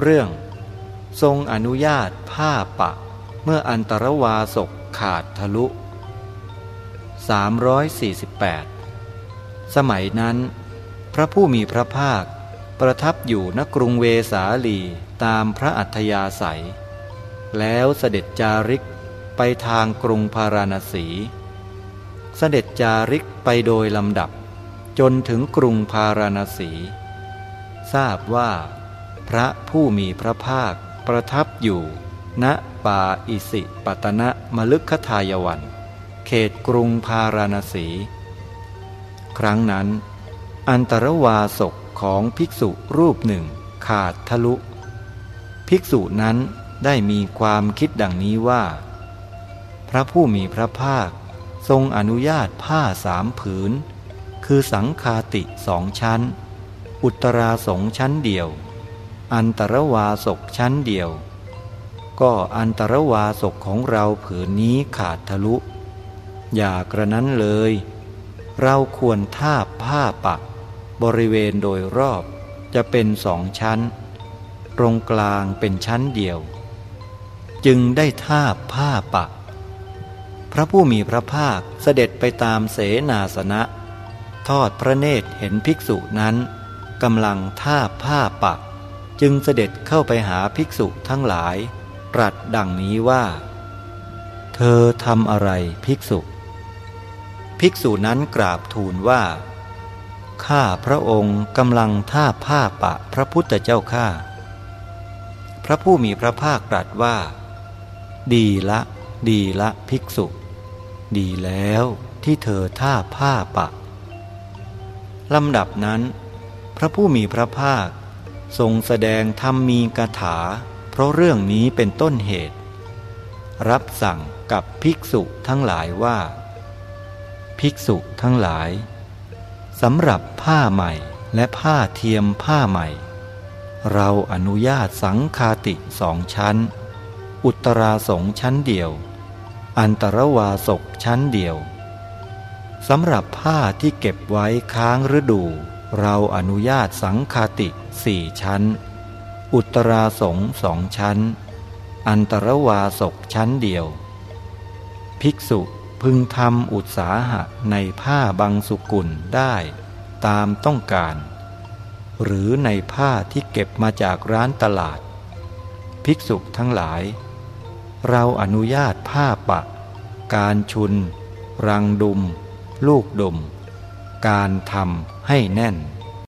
เรื่อง ทรงอนุญาตผ้าปะ เมื่ออันตรวาสกขาดทะลุ 348 สมัยนั้น พระผู้มีพระภาคประทับอยู่ณกรุงเวสาลีตามพระอัธยาศัย แล้วเสด็จจาริกไปทางกรุงพาราณสี เสด็จจาริกไปโดยลำดับ จนถึงกรุงพาราณสี ทราบว่า พระผู้มีพระภาค ประทับอยู่ ณ ป่าอิสิปตนะมลึกขทายวัน เขตกรุงพาราณสี ครั้งนั้น อันตรวาสกของภิกษุรูปหนึ่งขาดทะลุ ภิกษุนั้นได้มีความคิดดังนี้ว่า พระผู้มีพระภาคทรงอนุญาตผ้าสามผืน คือสังคาติสองชั้น อุตราสงชั้นเดียว อันตรวาสกชั้นเดียว ก็อันตรวาสกของเราผืนนี้ขาดทะลุ อย่ากระนั้นเลย เราควรท่าผ้าปัก บริเวณโดยรอบจะเป็นสองชั้น ตรงกลางเป็นชั้นเดียว จึงได้ท่าผ้าปะพระผู้มีพระภาคเสด็จไปตามเสนาสนะ ทอดพระเนตรเห็นภิกษุนั้นกำลังท่าผ้าปะ จึงเสด็จเข้าไปหาภิกษุทั้งหลาย ตรัสดังนี้ว่า เธอทำอะไรภิกษุ ภิกษุนั้นกราบทูลว่า ข้าพระองค์กำลังท่าผ้าปะพระพุทธเจ้าข้าพระผู้มีพระภาคตรัสว่า ดีละ ดีละภิกษุ ดีแล้วที่เธอท่าผ้าปะลำดับนั้น พระผู้มีพระภาค ทรงแสดงธรรมมีกถา เพราะเรื่องนี้เป็นต้นเหตุ รับสั่งกับภิกษุทั้งหลายว่า ภิกษุทั้งหลายสำหรับผ้าใหม่และผ้าเทียมผ้าใหม่ เราอนุญาตสังคาติสองชั้น อุตราสงชั้นเดียว อันตรวาสกชั้นเดียวสำหรับผ้าที่เก็บไว้ค้างฤดู เราอนุญาตสังคาติสี่ชั้น อุตราสงสองชั้น อันตรวาสกชั้นเดียว ภิกษุพึงทำอุตสาหะในผ้าบางสุกุลได้ตามต้องการ หรือในผ้าที่เก็บมาจากร้านตลาด ภิกษุทั้งหลาย เราอนุญาตผ้าปะ การชุน รังดุม ลูกดุม การทำให้แน่น